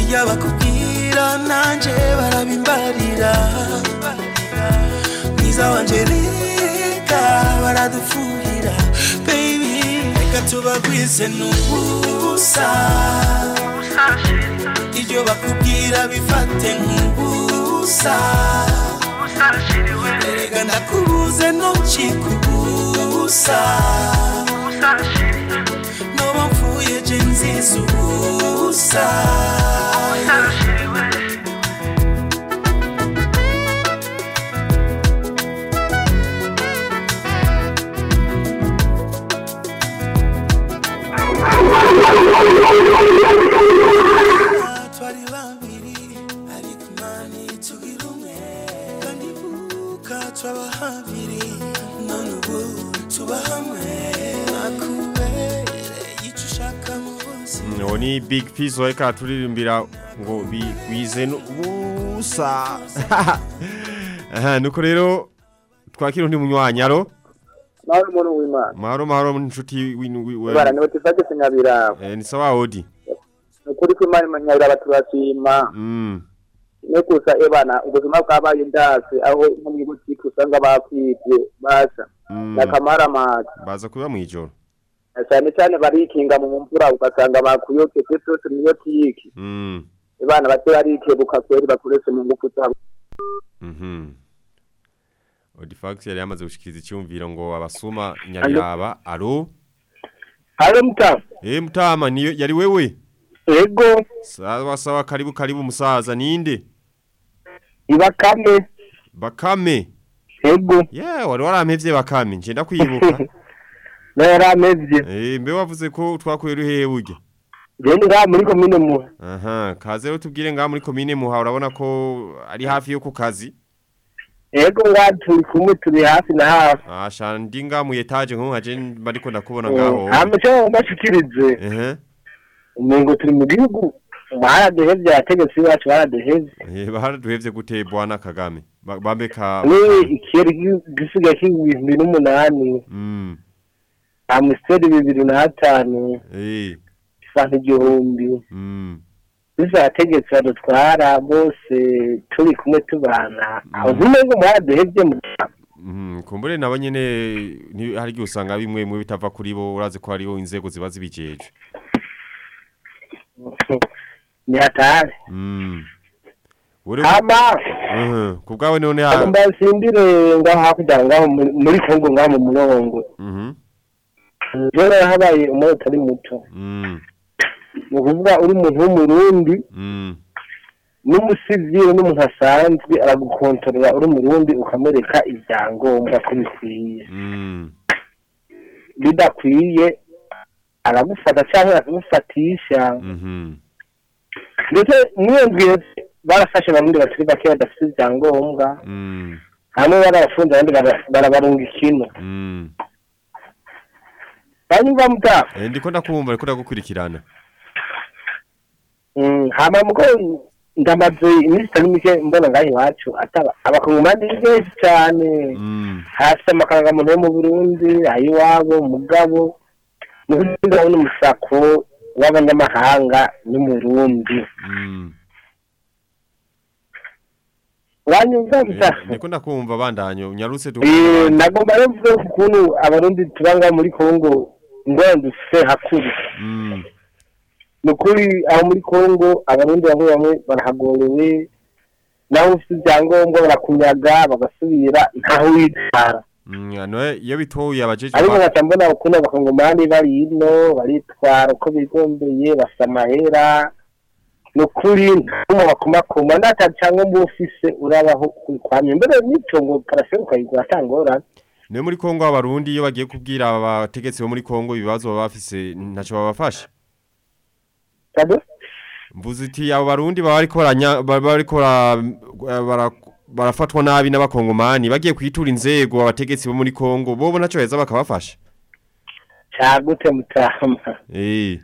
iyo bakubwira nanje barabimbarira mwiza wanje reka baradufuhira baby reka tubagwize n'ubusa ibyo bakubwira bifate nk'ubusa erega ndakubuze ntukikubusa noba mfuye je nziza ubusa twari Uwo ni Big Fizzo ariko aturirimbira ngo bigwize n'ubusa. Aha nuko rero twakira undi munywanyaro. nawe umuntu w'imana Mahoro mahoro nshuti winu wiwe. bara ni we tifate kinyabirabo Eh ni sawa Odi. ukuri ko imana imanyabirabo turashima Mm. no gusa ebana ubuzima bwabaye ndase aho nko mu butike usanga bakwibye basa Mm. nakamaramaza Baza kuba mwijoro. Cyane cyane barikinga mu mvura ugasanga bakuyoketse byose niyo tiyiki Mm. abana bato barikebuka kweri bakoreshe mu ngufu zabo Mhm. Odifax yari yamaze gushikiriza icyumviro ngo abasuma nyabiraba. aro aro mta. Eh mutama niyo yari wewe. Ego. Sawa sawa karibu karibu musaza ninde? Ibakame. Bakame. Ego. Yeah, wari warampevye bakame nje ndakwibuka. Naramevye. Eh mbe wavuze ko twakuye ruhehe burya. Gende nga muri komine mu. Aha, kaze rero tubwire nga muri komine muha urabona ko ari hafi yo ku kazi. Ego nga turi kumwe turi hafi na hafi. Asha ndi nga mu etage nko nkaje bariko ndakubona ngaho. Hamacho mbashikirize. Eh. Umengo turi mu gihugu. Baraduhevye abategetsi bacu baraduhevye. Eh baraduhevye gute bwana Kagame. Ba- Bambeka. Ni ikiyeri gisigaye k'ibihumbi n'umunani. Mm. Amusiteri bibiri n'atanu. Eh. Fanta igihumbi. Mm. Bisa abategetsi badutwara bose turi kumwe tubana. Aho ntumengo mwaraduhevye mu Mhm, kumbure nabo nyene ni hari gihe usanga bimwe mu bitava kuri bo urazi ko hariho inzego ziba zibijeje. ni hatari. Mm. Hama. Mhm, kubgawe none ha. Agomba simbire ngaho hakurya ngaho muri- muri Kongo ngaho mu murongo. Rero habaye umuntu utari muto. Mm. Ni ukuvuga uri umuntu w'umurundi Mm. n'umusivile n'umuntu asanzwe aragukontorora uri umurundi ukamwereka ibyangombwa ko bikwiye. Mm. Bidakwiye aragufata cyangwa akagufatisha. Mhm. Ndetse ndwi barafashe abarundi bakiri bake badafite ibyangombwa. Hamwe barabafunze abandi bara- barabarunga ikino Mm. Banyumva muta Eh ndiko ndakumva ariko ndagukurikirana. Mm, hama muko ndamaze iminsi itari mike mbona ngaho iwacu ataba abakongomani ni benshi cyane Mm. hasi amakarangamuntu yo mu burundi ayiwabo mugabo nukugira n'umusako w'abanyamahanga n'umurundi Mm. wanyumva muta Eh, Ndiko ndakumva bandanyo nyarutse tu. Eh, nagomba rero kuvuga ku kuntu abarundi tuba muri kongo ingorane dufite hakuru Mm. ni ukuri aho muri kongo abarundi bamwe bamwe barahagorewe. Naho ufite ibyangombwa barakunyaga bagasubira ntaho witwara. Mm, iyo bitoye abajeje ariko nkaca mbona ukuntu abakongomani bari ino baritwara uko bigombeye basa amahera. Ni ukuri ntumwe bakomakoma n'ata cyangombwa ufise urabaho kwamye mbere n'icyo ngo karashe ukayigura atangorane. Niyo muri Kongo abarundi iyo bagiye kubwira abategetsi bo muri Kongo ibibazo baba bafise ntaco babafasha. Mvuze iti abo barundi baba ariko baranya baba ariko bara- bara- barafatwa nabi n'abakongomani bagiye kwitura inzego abategetsi bo muri Kongo bobo ntaco heza bakabafasha. cyagute mutama Eh.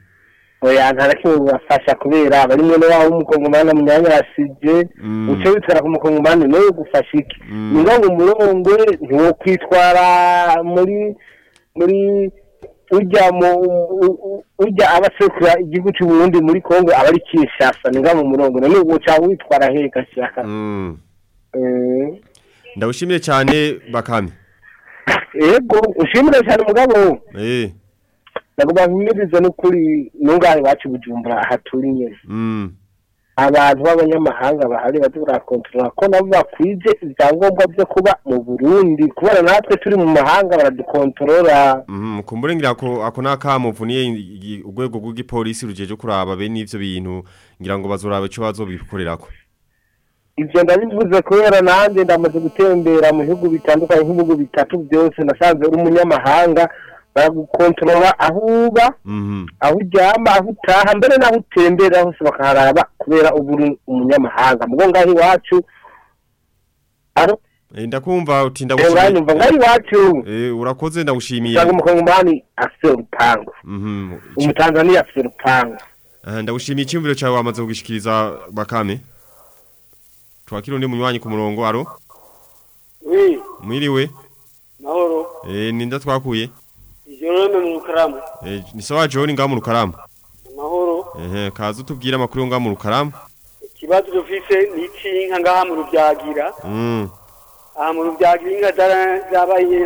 Oya nta na kimwe bibafasha kubera bari mwene wabo w'umukongomani munyanya yasije Mm. uce witwara ku mukongomani nawe gufasha iki ni ngo umurongwe ntiwokwitwara muri muri urya mu u- u- urya abasekura igihugu cy'u Burundi muri Kongo aba ari Kinshasa ni ngo mu murongo none uwo cyangwa witwara he gashaka Mm. eh Ndawushimire cyane bakame. yego ushimire cyane mugabo Eh. Nkumiriza n'ukuri nungahe bacu bujumbura aha turi nyene Mm. abantu b'abanyamahanga bahari baje barakontorora ko nabo bakwije ibyangombwa byo kuba mu Burundi. Kubera natwe turi mu mahanga baradukontorora Mhm kumbure ngira ko ako nakamuvuniye igi- urwego rw'igipolisi rujeje kuraba be n'ivyo bintu ngira ngo bazoraba ico bazobikorerako. ivyo ndabivuze kubera nanjye ndamaze gutembera mu bihugu bitandukanye nk'ibihugu bitatu byose. Nasanze uri umunyamahanga. Baragukontorora aho uba Mhm. aho uryama aho utaha mbere n'aho utembera hose bakaharaba kubera uri umunyamahanga mugo ngaho iwacu aro Eh ndakumva utinda gushimira ndagushimiye. wacu Eh urakoze ndagushimiye. umukongomani afite urupango Mhm. umutanzania afite urupangu Eh, Ndagushimiye icyumviro cyawe wamaze kugishikiriza bakame. Twakira undi munywanyi ku murongo aro. wi Mwiriwe. mahoro Eh ninda twakuye. Ijoro ni mu rukaramu Eh ni sawa John ngamu rukaramu. mahoro Eh kaza utubwira amakuru yo ngamu rukaramu. ikibazo dufise ni icy'inka ngaha mu rubyagira Mm. aha mu rubyagira inka zara- zabaye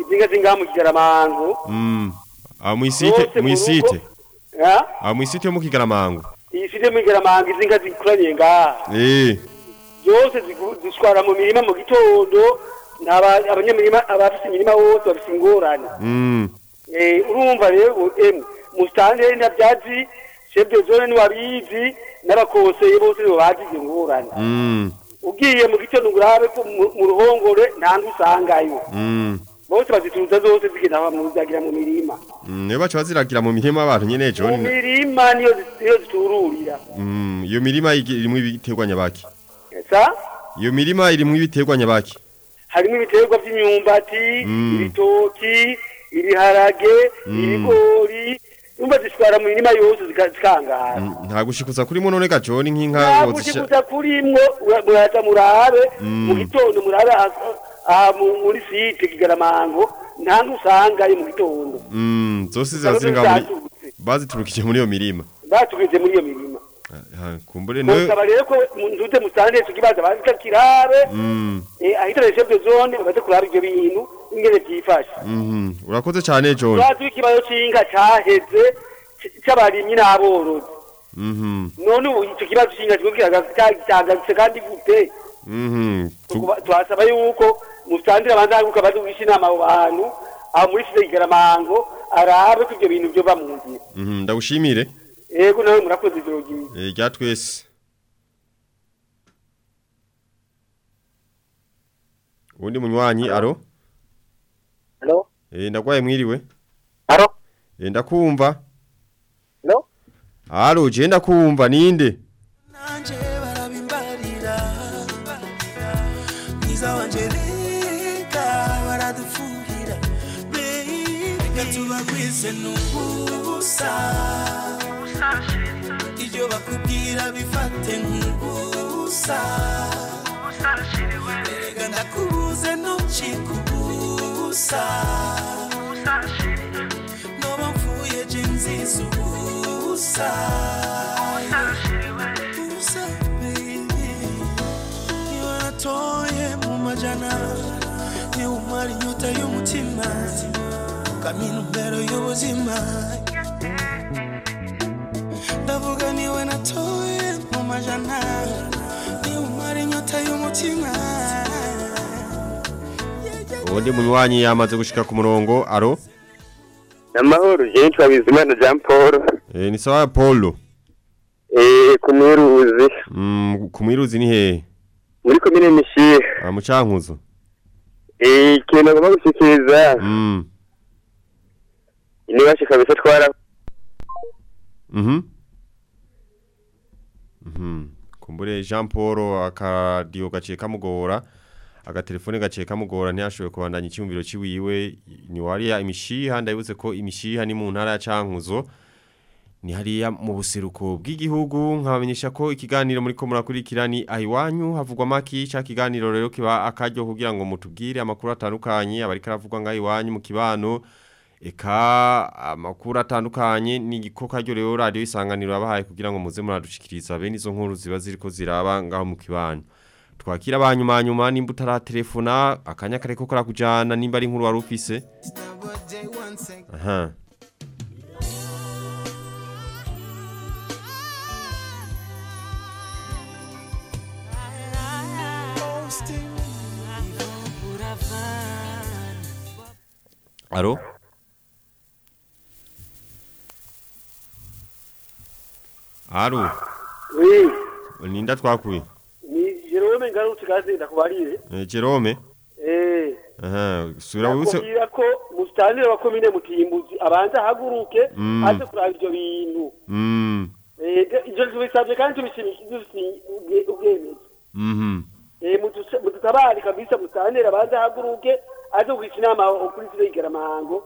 izinka zingaha mu kigaramango Mm. Ah muisite Zose mu muisite. rugo. Ah, Ah muisite yo mu kigaramango. iyi side mu kigaramango izi nka zikuranye ngaha Eh. zose zigu- zishwara mu mirima mu gitondo n'aba- abanyamirima abafise imirima bose bafise ingorane Mm. Eh, urumva rero emwe musitanteri ntabyazi chef de zone ntiwabizi n'abakonseye bose bazi izo ngorane Mm. ugiye mu gitondo ngo urabe ko mu- mu ruhongore nta usangayo Mm. bose bazituruza zose zigenda mu zagira mu mirima Mm. Niyo bacha baziragira mu mirima abantu nyene mu John. mirima niyo zi- niyo zitururira. Iyo mirima irimwo ibiterwa nyabaki. Iyo mirima irimwo ibiterwa nyabaki. harimo ibiterwa by'imyumbati ibitoki ibiharage Mm. ibigori numva zishwara mu mirima yose zika- zikangara Nta gushikuza kuri mo none ga John nk'inka ntabwo ushikuza kurimwo ura- muraza murabe Mm. mu gitondo murabe aha- aha mu- muri site kigaramango nta usangayo mu gitondo Mm. Zose ziba ziri nga muri baziturukije muri iyo mirima. batugeze muri iyo mirima kumbure no. musaba rero ko ntuze musande ico kibazo bazika kirabe Mm. eh, ahitana chef de zone baze kuraba ivyo bintu ingene vyifashe Mhm. Urakoze cyane John. twazi ikibazo c'inka caheze c- c'abarimyi n'aborozi Mhm. none ubu ico kibazo c'inka kiriko kiragarutse kandi gute Mhm. Tu- Tukuba- twasaba yuko musandira abanza haguruka badugisha inama abo bantu aho muri site igaramango arabe ko ivyo bintu vyova mu nzira Mhm. Ndagushimire. Ego nawe murakoze ijoro ryiza Eh rya twese. Undi munywanyi aro? Eh ndagwaye mwiriwe. Aro? Eh ndakumva. Alo je ndakumva ninde? baradufuhira baby reka tubagwize n'ubusa ibyo bakubwira bifate nk'ubusa erega ndakubuze ntucike ubusa noba mvuye je nziza ubusa ubusa baby. Niba natoye mu majana niba umara inyota y'umutima ukamenya imbere y'ubuzima mvuga niwe natoye mu majana niyo umara inyota y'umutima ubundi munywanyi yamaze gushika ku murongo. Aro amahoro yitwa bizimana jean paul. Eh ni sawa paul? Eh kumiruzi mm kumiruzi ni he? Muri komine mishi ah mucankuzo eh ikintu agomba gushikiza mm. Ni shika bise twara mhm. mm Kumbure Jean Paul akadiyo gaciye kamugora agatelefone gaciye kamugora ntiyashoboye kubandanya icyumviro ciwiwe. Ni wariya imishiha? Ndabutse ko imishiha ni mu ntara ya Cankuzo. Ni hariya mu buseruko bw'igihugu nkabamenyesha ko ikiganiro muri ko murakurikira ni ahiwanyu. Havugwa maki cha kiganiro rero kiba akaryo kugira ngo mutubwire amakuru atandukanye. Abari karavugwa ngaho iwanyu mu kibano. Eka amakuru atandukanye ni igikoka ryo rero radio isanganiro yabahaye kugira ngo muze muradushikiriza. Bene izo nkuru ziba ziriko ziraba ngaho mu kibano twakira abanyuma nyuma nimba utaratelefona akanya kareko karakujana nimba ari inkuru wari ufise. Aha. Alo Alo Oui, Ninda twakuye ni Jerome ngarutse gazi ndakubarire. Eh, Jerome Eh, Aha sura wuse nakubwira ko mustanire wa komine mutimbuzi abanza haguruke Mm. aze kuraba ivyo bintu. Mm Eh, ivyo tubisabye kandi tubishimikije ubwemezi. Mhm Eh, mudutabare kabisa mustanire abanza haguruke aze kugira inama kuri zirigera mahango.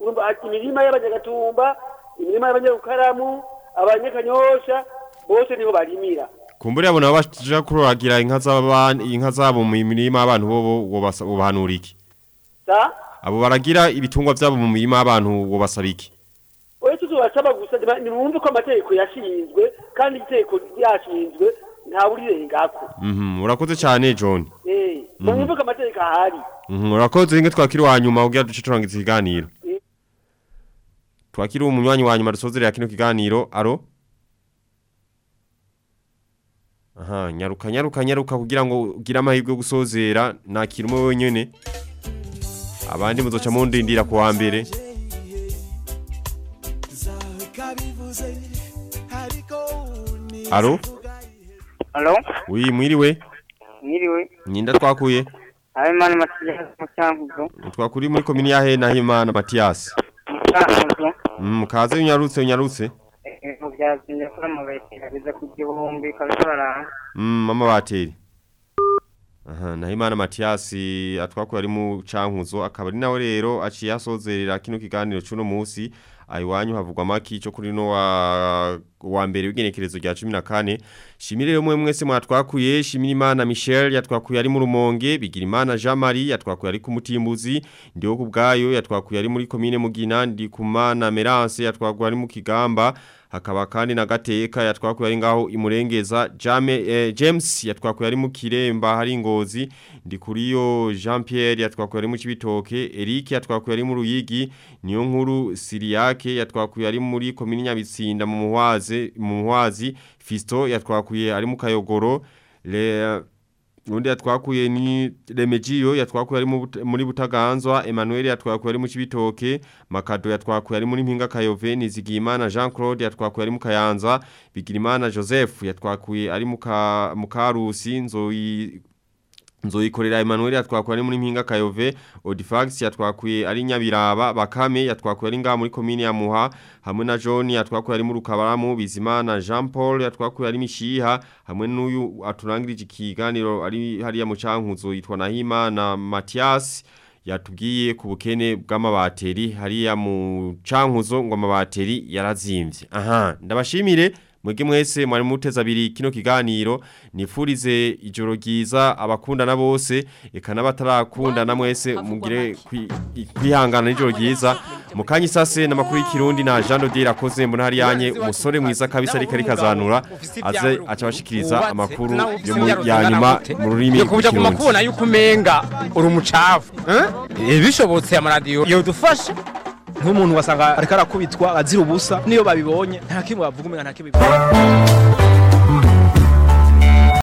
Urumva ati imirima y'abanyagatumba, imirima y'abanyarukaramu, abanyakanyosha bose ni ho barimira. Kumbure abo nabo baja kuroragira inka z'abana inka zabo mu mirima abantu bobo wobasa- wobahanura iki Sa? Abo baragira ibitungwa vyabo mu mirima y'abantu wobasaba iki oya tuzobasaba gusa niba- nimwumve ko amategeko yashinzwe kandi itegeko ryashinzwe nta burirengako Mhm urakoze cyane John eh Mhm. mwumve ko amategeko ahari Mhm urakoze inge twakiri wa nyuma ugira duce turangiza ikiganiro Twakiri umunywanyi wa nyuma dusozerera kino kiganiro aro Aha nyaruka nyaruka nyaruka kugira ngo ugire amahirwe yo gusozera. Nakira umwe wenyene. Abandi muzoca mundindira ku wa mbere. Aro Alo, Oui mwiriwe? Mwiriwe. Nyinda twakuye? Habimana Mathias mu Cyankuzo. Twakuri muri komini ya Hena Himana Matias Mu Cyankuzo. Mm unyarutse unyarutse Mu byazinye kuri amabati ageze ku gihumbi kabisa baranga. Mm mama bateri Aha Nahimana Matias atwakuye ari mu cankuzo akaba ari nawe rero aciye asozerera kino kiganiro cuno munsi ayiwanyu havugwa maki cyo kuri no wa wa mbere w'igenekerezo rya 14 shimire yo mwe mwese mwatwakuye shimire Imana Michel yatwakuye ari mu rumonge bigira Imana Jean Marie yatwakuye ari ku mutimbuzi ndiho kubgayo yatwakuye ari muri commune Mugina ndi kumana Merance yatwakuye ari mu Kigamba hakaba kandi na gateka yatwakuye ari ngaho imurengeza Jame eh, James yatwakuye ari mu Kiremba hari ngozi ndi kuriyo Jean Pierre yatwakuye ari mu Kibitoke Eric yatwakuye ari mu Ruyigi niyo nkuru Siriake yatwakuye ari muri komini Nyabitsinda mu Muhwaze mu muwazi Fisto yatwakuye ari mu Kayogoro. Le Undi yatwakuye ni Remegio yatwakuye ari muri Butaganzwa. Emmanuel yatwakuye ari mu kibitoke Makado yatwakuye ari muri Mpinga Kayove. Nizigimana Jean Claude yatwakuye ari mu Kayanza. Bigirimana Joseph yatwakuye ari mu Ka- mu Karusi. Nzoyi Nzoyikorera Emmanuel yatwakuye ari muri Mpinga Kayove Odifax yatwakuye ari Nyabiraba Bakame yatwakuye ari ngaha muri komine ya Muha hamwe na John yatwakuye ari mu Rukabaramu Bizimana Jean Paul yatwakuye ari Mishiha hamwe n'uyu aturangirije ikiganiro ari hariya mu cankuzo yitwa Nahimana Mathias yatubwiye ku bukene bw'amabateri hariya mu cankuzo ngo amabateri yarazimvye. Aha ndabashimire mwege mwese mwari muteza abiri kino kiganiro nifurize ijoro ryiza abakundana bose eka n'abatarakundana mwese mugire kwi- kwihangana n'ijoro ryiza. Mu kanya isase n'amakuru y'ikirundi na Jean Dodier akoze mbona hari yanye umusore mwiza kabisa ariko ariko azanura aze aca bashikiriza amakuru yo mu ya nyuma mu rurimi rw'ikirundi. kubona yuko umenga uri umucafu eh? Bishobotse amaradiyo yodufasha nk'umuntu wasanga ariko arakubitwa azira ubusa. Niyo babibonye nta kimwe bavuga nta kimwe